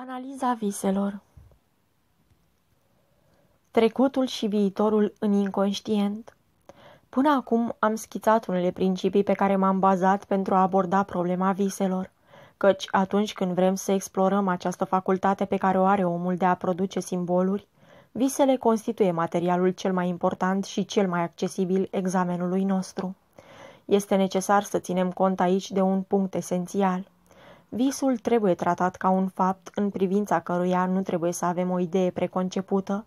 Analiza viselor. Trecutul și viitorul în inconștient. Până acum am schițat unele principii pe care m-am bazat pentru a aborda problema viselor, căci atunci când vrem să explorăm această facultate pe care o are omul de a produce simboluri, visele constituie materialul cel mai important și cel mai accesibil examenului nostru. Este necesar să ținem cont aici de un punct esențial – Visul trebuie tratat ca un fapt în privința căruia nu trebuie să avem o idee preconcepută,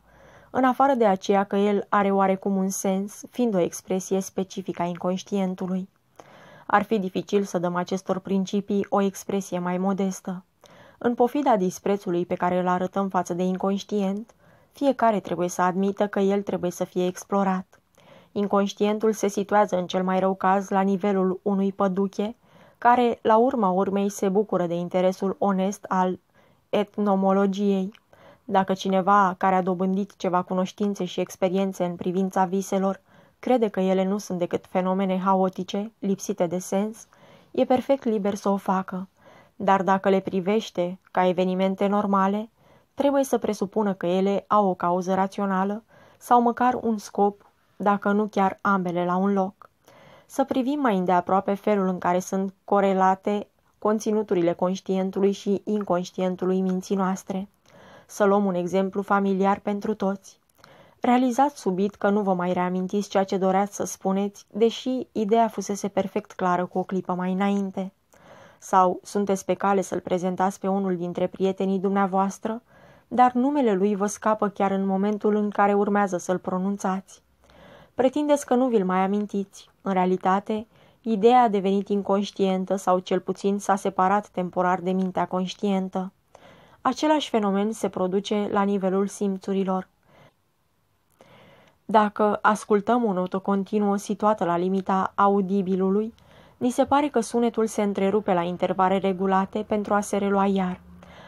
în afară de aceea că el are oarecum un sens, fiind o expresie specifică a inconștientului. Ar fi dificil să dăm acestor principii o expresie mai modestă. În pofida disprețului pe care îl arătăm față de inconștient, fiecare trebuie să admită că el trebuie să fie explorat. Inconștientul se situează în cel mai rău caz la nivelul unui păduche, care, la urma urmei, se bucură de interesul onest al etnomologiei. Dacă cineva care a dobândit ceva cunoștințe și experiențe în privința viselor crede că ele nu sunt decât fenomene haotice, lipsite de sens, e perfect liber să o facă. Dar dacă le privește ca evenimente normale, trebuie să presupună că ele au o cauză rațională sau măcar un scop, dacă nu chiar ambele la un loc să privim mai îndeaproape felul în care sunt corelate conținuturile conștientului și inconștientului minții noastre. Să luăm un exemplu familiar pentru toți. Realizați subit că nu vă mai reamintiți ceea ce doreați să spuneți, deși ideea fusese perfect clară cu o clipă mai înainte. Sau sunteți pe cale să-l prezentați pe unul dintre prietenii dumneavoastră, dar numele lui vă scapă chiar în momentul în care urmează să-l pronunțați. Pretindeți că nu vi-l mai amintiți. În realitate, ideea a devenit inconștientă sau cel puțin s-a separat temporar de mintea conștientă. Același fenomen se produce la nivelul simțurilor. Dacă ascultăm o notă continuă situată la limita audibilului, ni se pare că sunetul se întrerupe la intervale regulate pentru a se relua iar.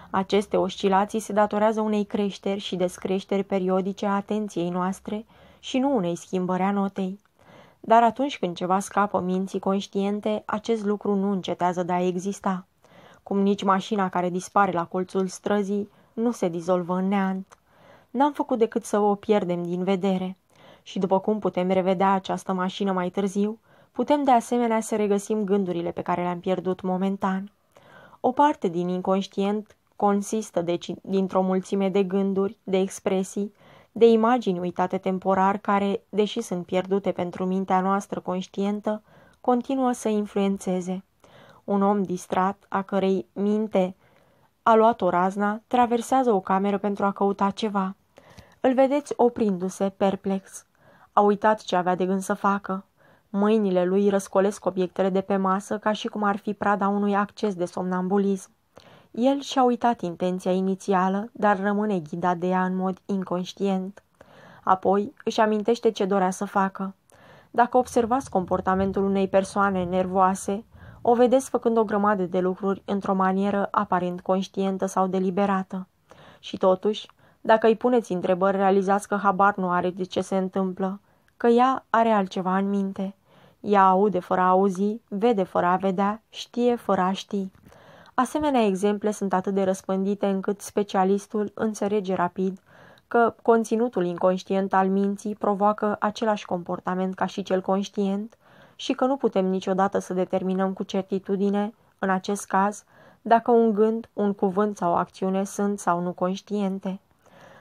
Aceste oscilații se datorează unei creșteri și descreșteri periodice a atenției noastre și nu unei schimbări a notei. Dar atunci când ceva scapă minții conștiente, acest lucru nu încetează de a exista. Cum nici mașina care dispare la colțul străzii nu se dizolvă în neant. N-am făcut decât să o pierdem din vedere. Și după cum putem revedea această mașină mai târziu, putem de asemenea să regăsim gândurile pe care le-am pierdut momentan. O parte din inconștient consistă deci dintr-o mulțime de gânduri, de expresii, de imagini uitate temporar care, deși sunt pierdute pentru mintea noastră conștientă, continuă să influențeze. Un om distrat, a cărei minte a luat o razna, traversează o cameră pentru a căuta ceva. Îl vedeți oprindu-se, perplex. A uitat ce avea de gând să facă. Mâinile lui răscolesc obiectele de pe masă ca și cum ar fi prada unui acces de somnambulism. El și-a uitat intenția inițială, dar rămâne ghidat de ea în mod inconștient. Apoi își amintește ce dorea să facă. Dacă observați comportamentul unei persoane nervoase, o vedeți făcând o grămadă de lucruri într-o manieră aparent conștientă sau deliberată. Și totuși, dacă îi puneți întrebări, realizați că habar nu are de ce se întâmplă, că ea are altceva în minte. Ea aude fără a auzi, vede fără a vedea, știe fără a ști. Asemenea exemple sunt atât de răspândite încât specialistul înțelege rapid că conținutul inconștient al minții provoacă același comportament ca și cel conștient și că nu putem niciodată să determinăm cu certitudine, în acest caz, dacă un gând, un cuvânt sau o acțiune sunt sau nu conștiente.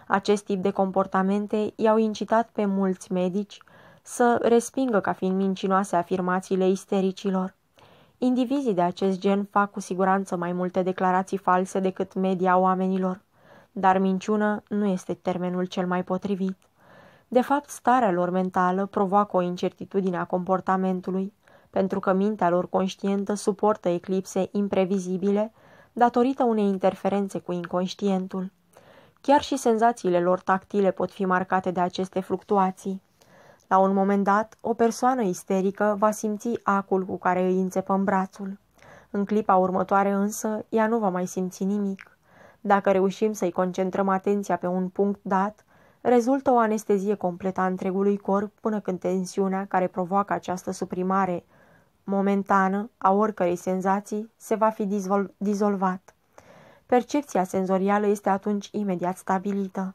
Acest tip de comportamente i-au incitat pe mulți medici să respingă ca fiind mincinoase afirmațiile istericilor. Indivizii de acest gen fac cu siguranță mai multe declarații false decât media oamenilor, dar minciună nu este termenul cel mai potrivit. De fapt, starea lor mentală provoacă o incertitudine a comportamentului, pentru că mintea lor conștientă suportă eclipse imprevizibile datorită unei interferențe cu inconștientul. Chiar și senzațiile lor tactile pot fi marcate de aceste fluctuații. La un moment dat, o persoană isterică va simți acul cu care îi înțepăm brațul. În clipa următoare însă, ea nu va mai simți nimic. Dacă reușim să-i concentrăm atenția pe un punct dat, rezultă o anestezie completă a întregului corp până când tensiunea care provoacă această suprimare momentană a oricărei senzații se va fi dizol dizolvat. Percepția senzorială este atunci imediat stabilită.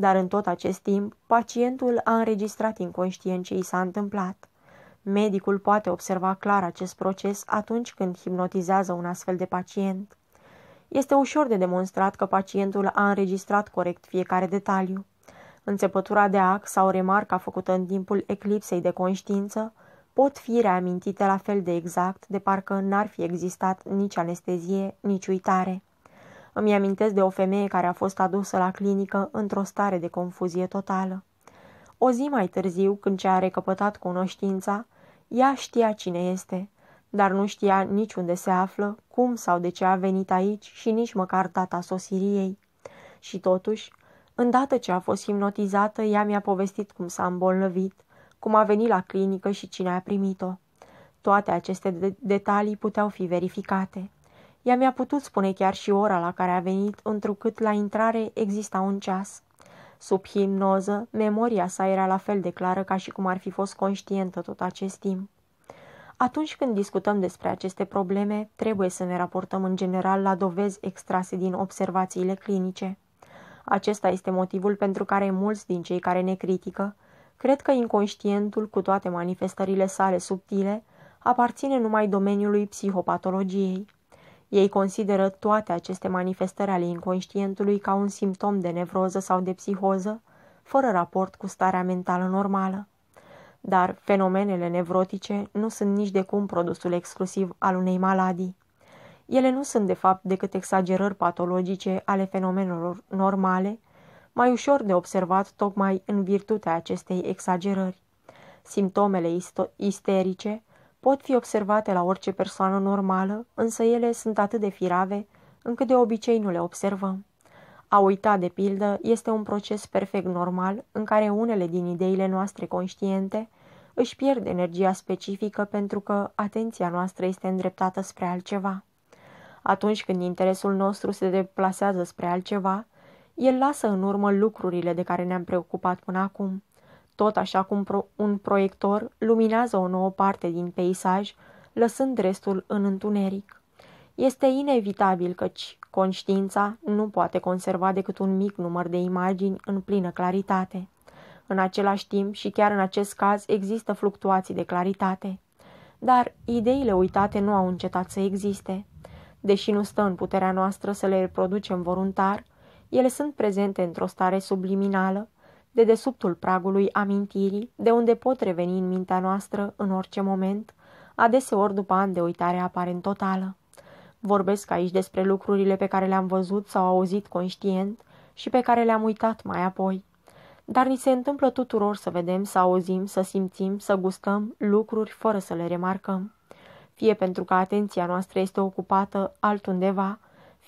Dar în tot acest timp, pacientul a înregistrat inconștient ce i s-a întâmplat. Medicul poate observa clar acest proces atunci când hipnotizează un astfel de pacient. Este ușor de demonstrat că pacientul a înregistrat corect fiecare detaliu. Înțepătura de ac sau remarca făcută în timpul eclipsei de conștiință pot fi reamintite la fel de exact, de parcă n-ar fi existat nici anestezie, nici uitare. Îmi amintesc de o femeie care a fost adusă la clinică într-o stare de confuzie totală. O zi mai târziu, când ce a recăpătat cunoștința, ea știa cine este, dar nu știa nici unde se află, cum sau de ce a venit aici și nici măcar data sosirii ei. Și totuși, îndată ce a fost hipnotizată, ea mi-a povestit cum s-a îmbolnăvit, cum a venit la clinică și cine a primit-o. Toate aceste de detalii puteau fi verificate. Ea mi-a putut spune chiar și ora la care a venit, întrucât la intrare exista un ceas. Sub hipnoză, memoria sa era la fel de clară ca și cum ar fi fost conștientă tot acest timp. Atunci când discutăm despre aceste probleme, trebuie să ne raportăm în general la dovezi extrase din observațiile clinice. Acesta este motivul pentru care mulți din cei care ne critică cred că inconștientul, cu toate manifestările sale subtile, aparține numai domeniului psihopatologiei. Ei consideră toate aceste manifestări ale inconștientului ca un simptom de nevroză sau de psihoză, fără raport cu starea mentală normală. Dar fenomenele nevrotice nu sunt nici de cum produsul exclusiv al unei maladii. Ele nu sunt de fapt decât exagerări patologice ale fenomenelor normale, mai ușor de observat tocmai în virtutea acestei exagerări. Simptomele isterice pot fi observate la orice persoană normală, însă ele sunt atât de firave încât de obicei nu le observăm. A uita, de pildă, este un proces perfect normal în care unele din ideile noastre conștiente își pierd energia specifică pentru că atenția noastră este îndreptată spre altceva. Atunci când interesul nostru se deplasează spre altceva, el lasă în urmă lucrurile de care ne-am preocupat până acum. Tot așa cum pro- un proiector luminează o nouă parte din peisaj, lăsând restul în întuneric. Este inevitabil căci conștiința nu poate conserva decât un mic număr de imagini în plină claritate. În același timp și chiar în acest caz există fluctuații de claritate. Dar ideile uitate nu au încetat să existe. Deși nu stă în puterea noastră să le reproducem voluntar, ele sunt prezente într-o stare subliminală, de desubtul pragului amintirii, de unde pot reveni în mintea noastră în orice moment, adeseori după ani de uitare aparent totală. Vorbesc aici despre lucrurile pe care le-am văzut sau auzit conștient și pe care le-am uitat mai apoi. Dar ni se întâmplă tuturor să vedem, să auzim, să simțim, să gustăm lucruri fără să le remarcăm. Fie pentru că atenția noastră este ocupată altundeva,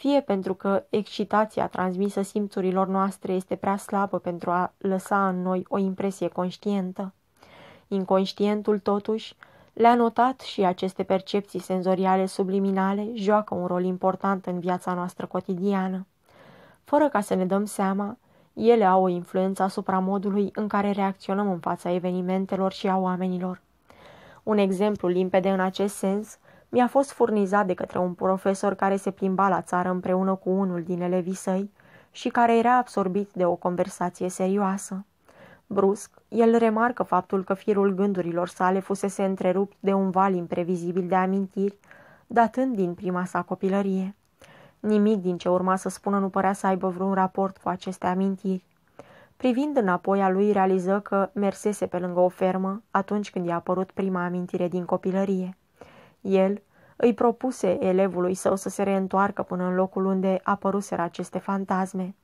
fie pentru că excitația transmisă simțurilor noastre este prea slabă pentru a lăsa în noi o impresie conștientă. Inconștientul, totuși, le-a notat și aceste percepții senzoriale subliminale joacă un rol important în viața noastră cotidiană. Fără ca să ne dăm seama, ele au o influență asupra modului în care reacționăm în fața evenimentelor și a oamenilor. Un exemplu limpede în acest sens mi-a fost furnizat de către un profesor care se plimba la țară împreună cu unul din elevii săi și care era absorbit de o conversație serioasă. Brusc, el remarcă faptul că firul gândurilor sale fusese întrerupt de un val imprevizibil de amintiri, datând din prima sa copilărie. Nimic din ce urma să spună nu părea să aibă vreun raport cu aceste amintiri. Privind înapoi a lui, realiză că mersese pe lângă o fermă atunci când i-a apărut prima amintire din copilărie. El îi propuse elevului său să se reîntoarcă până în locul unde apăruseră aceste fantasme.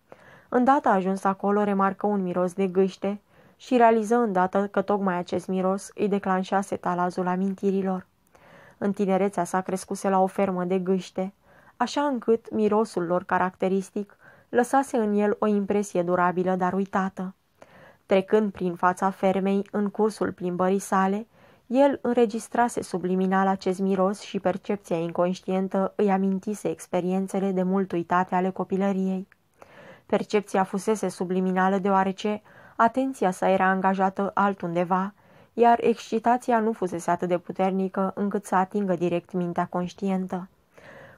Îndată ajuns acolo, remarcă un miros de gâște și realiză îndată că tocmai acest miros îi declanșase talazul amintirilor. În tinerețea sa crescuse la o fermă de gâște, așa încât mirosul lor caracteristic lăsase în el o impresie durabilă, dar uitată. Trecând prin fața fermei în cursul plimbării sale, el înregistrase subliminal acest miros și percepția inconștientă îi amintise experiențele de mult uitate ale copilăriei. Percepția fusese subliminală deoarece atenția sa era angajată altundeva, iar excitația nu fusese atât de puternică încât să atingă direct mintea conștientă.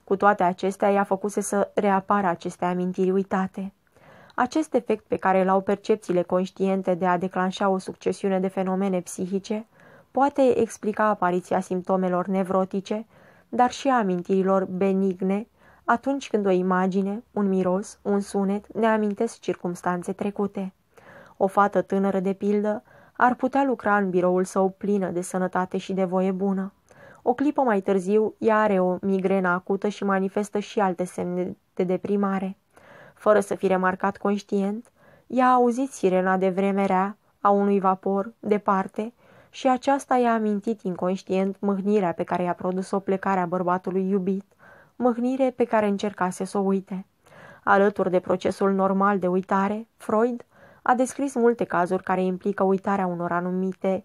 Cu toate acestea, i-a făcuse să reapară aceste amintiri uitate. Acest efect pe care îl au percepțiile conștiente de a declanșa o succesiune de fenomene psihice poate explica apariția simptomelor nevrotice, dar și a amintirilor benigne, atunci când o imagine, un miros, un sunet ne amintesc circumstanțe trecute. O fată tânără, de pildă, ar putea lucra în biroul său plină de sănătate și de voie bună. O clipă mai târziu, ea are o migrenă acută și manifestă și alte semne de deprimare. Fără să fi remarcat conștient, ea a auzit sirena de vreme rea a unui vapor, departe, și aceasta i-a amintit inconștient mâhnirea pe care i-a produs-o plecarea bărbatului iubit, mâhnire pe care încercase să o uite. Alături de procesul normal de uitare, Freud a descris multe cazuri care implică uitarea unor anumite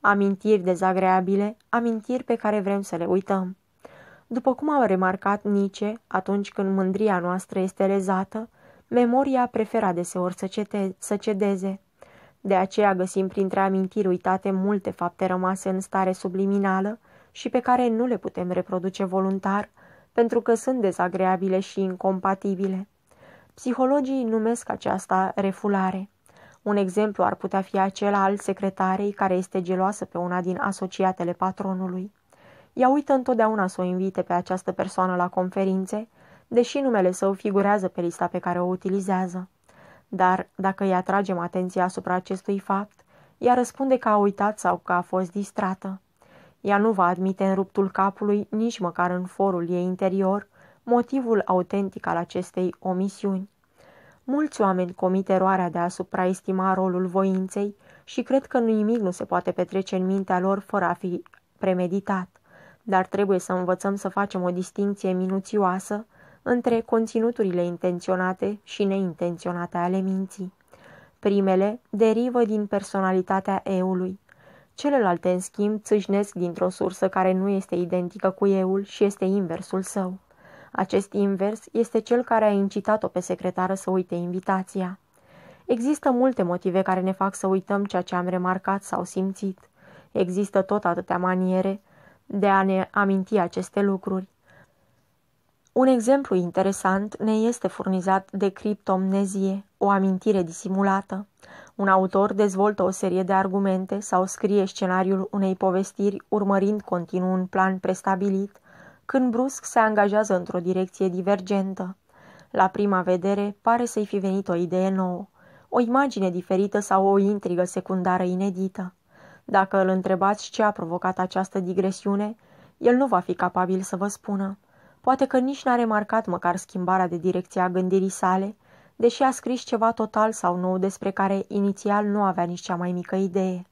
amintiri dezagreabile, amintiri pe care vrem să le uităm. După cum a remarcat Nietzsche, atunci când mândria noastră este lezată, memoria preferă deseori să, cete- să cedeze. De aceea găsim printre amintiri uitate multe fapte rămase în stare subliminală și pe care nu le putem reproduce voluntar, pentru că sunt dezagreabile și incompatibile. Psihologii numesc aceasta refulare. Un exemplu ar putea fi acela al secretarei care este geloasă pe una din asociatele patronului. Ea uită întotdeauna să o invite pe această persoană la conferințe, deși numele său figurează pe lista pe care o utilizează. Dar, dacă îi atragem atenția asupra acestui fapt, ea răspunde că a uitat sau că a fost distrată. Ea nu va admite în ruptul capului, nici măcar în forul ei interior, motivul autentic al acestei omisiuni. Mulți oameni comit eroarea de a supraestima rolul voinței și cred că nimic nu se poate petrece în mintea lor fără a fi premeditat, dar trebuie să învățăm să facem o distinție minuțioasă între conținuturile intenționate și neintenționate ale minții. Primele derivă din personalitatea eului. Celelalte, în schimb, țâșnesc dintr-o sursă care nu este identică cu eul și este inversul său. Acest invers este cel care a incitat-o pe secretară să uite invitația. Există multe motive care ne fac să uităm ceea ce am remarcat sau simțit. Există tot atâtea maniere de a ne aminti aceste lucruri. Un exemplu interesant ne este furnizat de criptomnezie, o amintire disimulată. Un autor dezvoltă o serie de argumente sau scrie scenariul unei povestiri urmărind continuu un plan prestabilit, când brusc se angajează într-o direcție divergentă. La prima vedere, pare să-i fi venit o idee nouă, o imagine diferită sau o intrigă secundară inedită. Dacă îl întrebați ce a provocat această digresiune, el nu va fi capabil să vă spună. Poate că nici n-a remarcat măcar schimbarea de direcție a gândirii sale, deși a scris ceva total sau nou despre care inițial nu avea nici cea mai mică idee.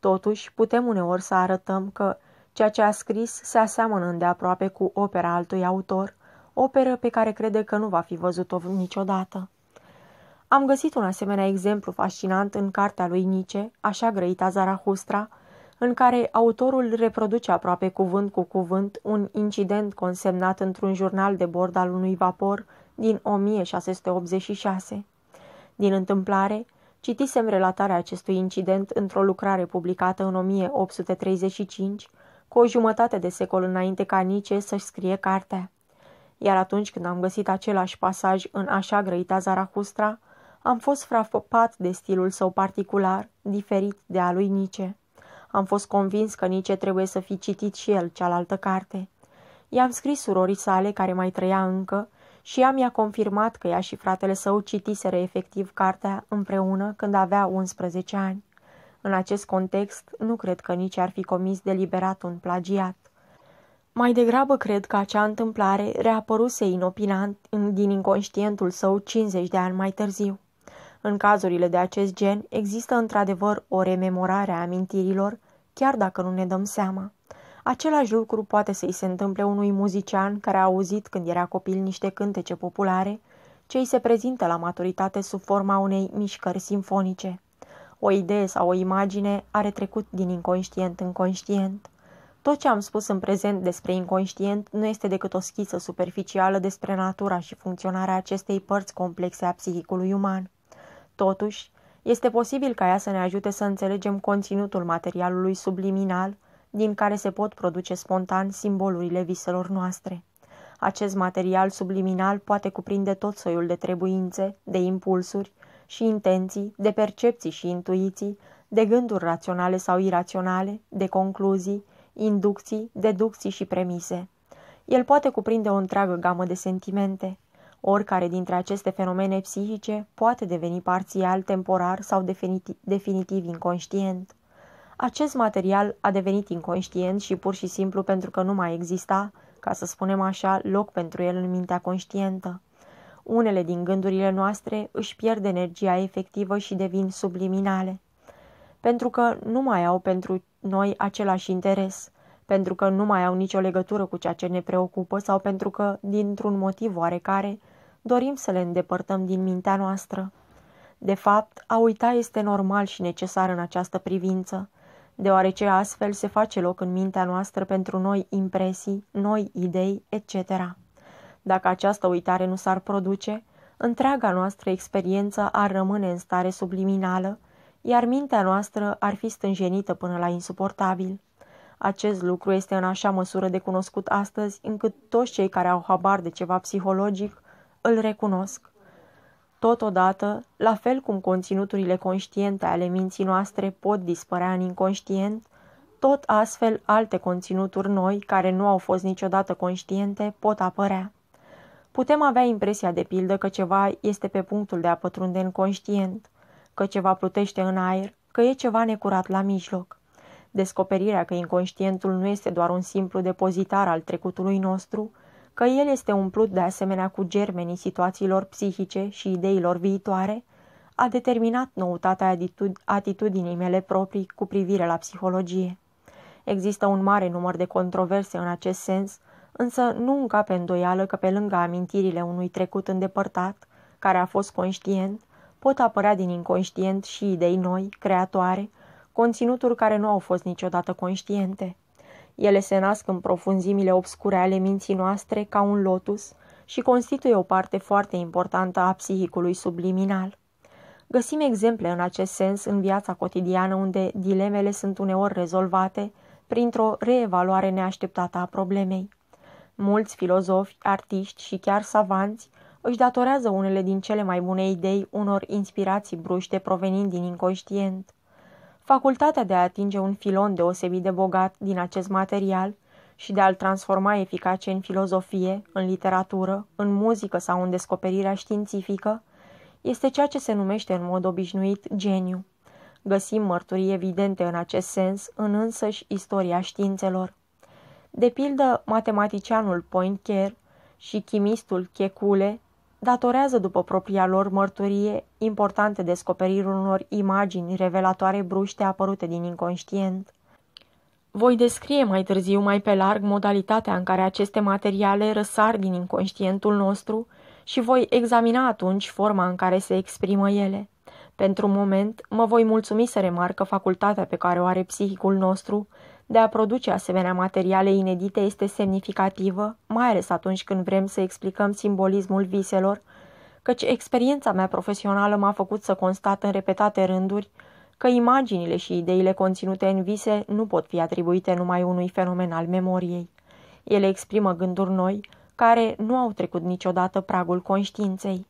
Totuși, putem uneori să arătăm că ceea ce a scris se aseamănă îndeaproape cu opera altui autor, operă pe care crede că nu va fi văzut-o niciodată. Am găsit un asemenea exemplu fascinant în cartea lui Nice, așa grăita Zarahustra, în care autorul reproduce aproape cuvânt cu cuvânt un incident consemnat într-un jurnal de bord al unui vapor din 1686. Din întâmplare, citisem relatarea acestui incident într-o lucrare publicată în 1835, cu o jumătate de secol înainte ca Nice să-și scrie cartea. Iar atunci când am găsit același pasaj în așa grăita Zarahustra, am fost frapat de stilul său particular, diferit de a lui Nice. Am fost convins că Nice trebuie să fi citit și el cealaltă carte. I-am scris surorii sale, care mai trăia încă, și ea mi-a confirmat că ea și fratele său citiseră efectiv cartea împreună când avea 11 ani. În acest context, nu cred că nici ar fi comis deliberat un plagiat. Mai degrabă cred că acea întâmplare reapăruse inopinant din inconștientul său 50 de ani mai târziu. În cazurile de acest gen există într-adevăr o rememorare a amintirilor, chiar dacă nu ne dăm seama. Același lucru poate să-i se întâmple unui muzician care a auzit când era copil niște cântece populare, ce îi se prezintă la maturitate sub forma unei mișcări simfonice. O idee sau o imagine are trecut din inconștient în conștient. Tot ce am spus în prezent despre inconștient nu este decât o schiță superficială despre natura și funcționarea acestei părți complexe a psihicului uman. Totuși, este posibil ca ea să ne ajute să înțelegem conținutul materialului subliminal din care se pot produce spontan simbolurile viselor noastre. Acest material subliminal poate cuprinde tot soiul de trebuințe, de impulsuri și intenții, de percepții și intuiții, de gânduri raționale sau iraționale, de concluzii, inducții, deducții și premise. El poate cuprinde o întreagă gamă de sentimente. Oricare dintre aceste fenomene psihice poate deveni parțial, temporar sau definitiv, definitiv inconștient. Acest material a devenit inconștient și pur și simplu pentru că nu mai exista, ca să spunem așa, loc pentru el în mintea conștientă. Unele din gândurile noastre își pierd energia efectivă și devin subliminale. Pentru că nu mai au pentru noi același interes, pentru că nu mai au nicio legătură cu ceea ce ne preocupă sau pentru că, dintr-un motiv oarecare, dorim să le îndepărtăm din mintea noastră. De fapt, a uita este normal și necesar în această privință, deoarece astfel se face loc în mintea noastră pentru noi impresii, noi idei, etc. Dacă această uitare nu s-ar produce, întreaga noastră experiență ar rămâne în stare subliminală, iar mintea noastră ar fi stânjenită până la insuportabil. Acest lucru este în așa măsură de cunoscut astăzi, încât toți cei care au habar de ceva psihologic îl recunosc. Totodată, la fel cum conținuturile conștiente ale minții noastre pot dispărea în inconștient, tot astfel alte conținuturi noi, care nu au fost niciodată conștiente, pot apărea. Putem avea impresia de pildă că ceva este pe punctul de a pătrunde în conștient, că ceva plutește în aer, că e ceva necurat la mijloc. Descoperirea că inconștientul nu este doar un simplu depozitar al trecutului nostru, că el este umplut de asemenea cu germenii situațiilor psihice și ideilor viitoare, a determinat noutatea atitudinii mele proprii cu privire la psihologie. Există un mare număr de controverse în acest sens, însă nu încape îndoială că pe lângă amintirile unui trecut îndepărtat, care a fost conștient, pot apărea din inconștient și idei noi, creatoare, conținuturi care nu au fost niciodată conștiente. Ele se nasc în profunzimile obscure ale minții noastre ca un lotus și constituie o parte foarte importantă a psihicului subliminal. Găsim exemple în acest sens în viața cotidiană unde dilemele sunt uneori rezolvate printr-o reevaluare neașteptată a problemei. Mulți filozofi, artiști și chiar savanți își datorează unele din cele mai bune idei unor inspirații bruște provenind din inconștient. Facultatea de a atinge un filon deosebit de bogat din acest material și de a-l transforma eficace în filozofie, în literatură, în muzică sau în descoperirea științifică, este ceea ce se numește în mod obișnuit geniu. Găsim mărturii evidente în acest sens în însăși istoria științelor. De pildă, matematicianul Poincare și chimistul Checule datorează după propria lor mărturie importante descoperiri unor imagini revelatoare bruște apărute din inconștient. Voi descrie mai târziu mai pe larg modalitatea în care aceste materiale răsar din inconștientul nostru și voi examina atunci forma în care se exprimă ele. Pentru moment, mă voi mulțumi să remarcă facultatea pe care o are psihicul nostru de a produce asemenea materiale inedite este semnificativă, mai ales atunci când vrem să explicăm simbolismul viselor, căci experiența mea profesională m-a făcut să constat în repetate rânduri că imaginile și ideile conținute în vise nu pot fi atribuite numai unui fenomen al memoriei. Ele exprimă gânduri noi, care nu au trecut niciodată pragul conștiinței.